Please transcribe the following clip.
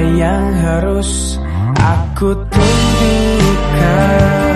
yang harus aku tunjukkan